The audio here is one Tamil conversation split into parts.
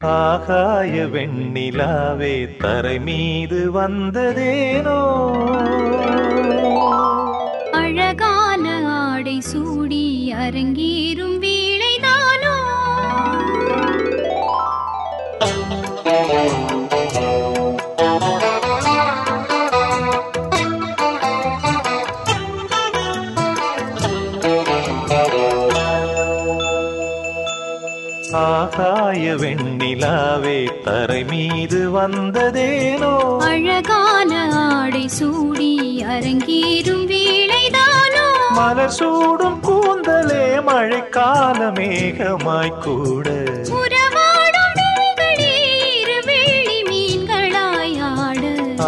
ஆகாய வெண்ணிலாவே தரை மீது வந்ததேனோ? அழகான ஆடை சூடி அரங்கேறும் ஆகாய வெண்ணிலாவே தரை மீது வந்ததேனோ? அழகான ஆடை சூடி அரங்கேறும் வேளைதானோ? மலர் சூடும் கூந்தலே மழைக்கால மேகமாய் கூட.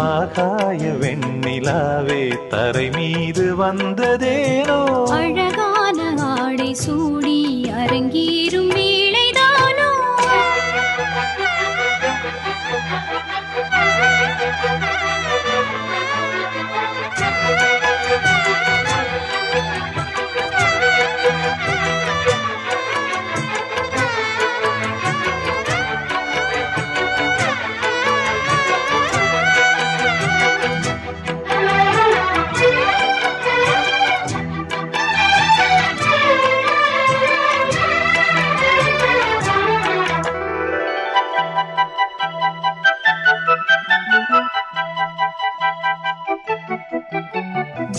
ஆகாய வெண்ணிலாவே தரை மீது வந்ததேனோ? அழகான ஆடை சூடி அரங்கேறும் வேளைதானோ Música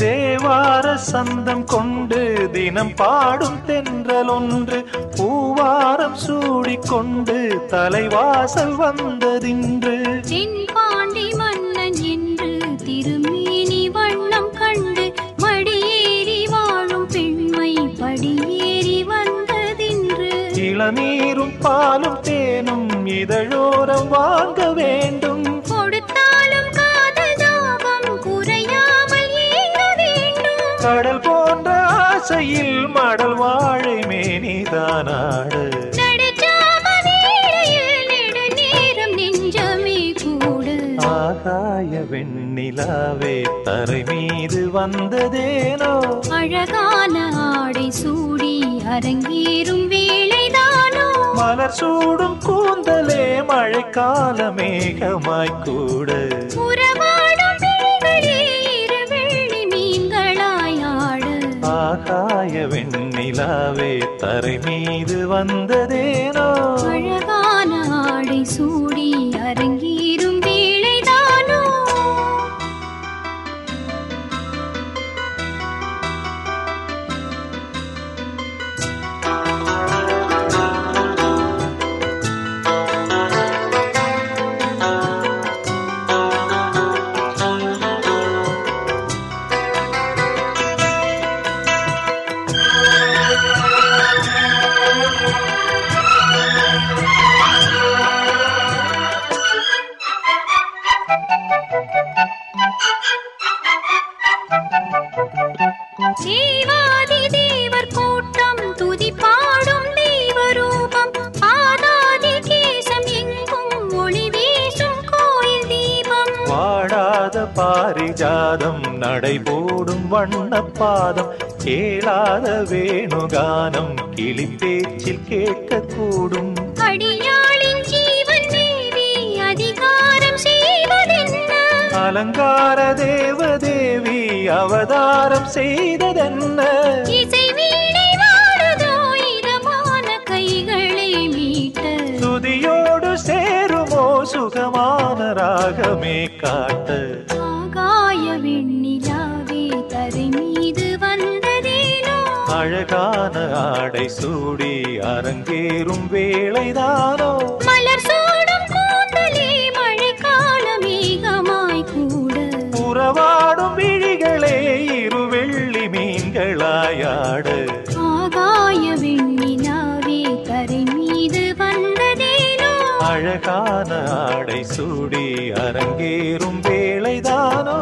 தேவார சந்தம் கொண்டு தினம் பாடும் தென்றல் ஒன்று பூவாரம் சூடிக்கொண்டு தலைவாசல் வந்ததின்று. தென்பாண்டி மன்னன் என்று திருமேனி வண்ணம் கண்டு மடியேறி வாழும் பெண்மை படியேறி வந்ததின்று. இளநீரும் பாலும் தேனும் இதழோரம் வாங்க கூடு ஆகாய வெண்ணிலாவே தரை மீது வந்ததேனோ? அழகான ஆடை சூடி அரங்கேறும் வேளைதானோ? மலர் சூடும் கூந்தலே மழைக்கால மேகமாய் ஆகாய வெண்ணிலாவே தரை மீது வந்ததேனோ? அழகா தேவாதி தேவர் கூட்டம் துதி பாடும் தெய்வரூபம் ஆதாதி கேசம் எங்கும் ஒளி வீசும் கோயில் தீபம். வாடாத பாரிஜாதம் நடைபோடும் வண்ணப்பாதம் கேளாத வேணுகானம் கிளி பேச்சில் கேட்கக்கூடும். அடியாளின் அலங்கார தேவதேவி அவதாரம் செய்ததென்ன? துதியோடு சேருமோ சுகமான ராகமே காட்ட. ஆகாய வெண்ணிலாவே தரை மீது வந்ததேனோ? அழகான ஆடை சூடி அரங்கேறும் வேளைதானோ? அழகான ஆடை சூடி அரங்கேறும் வேளைதானோ?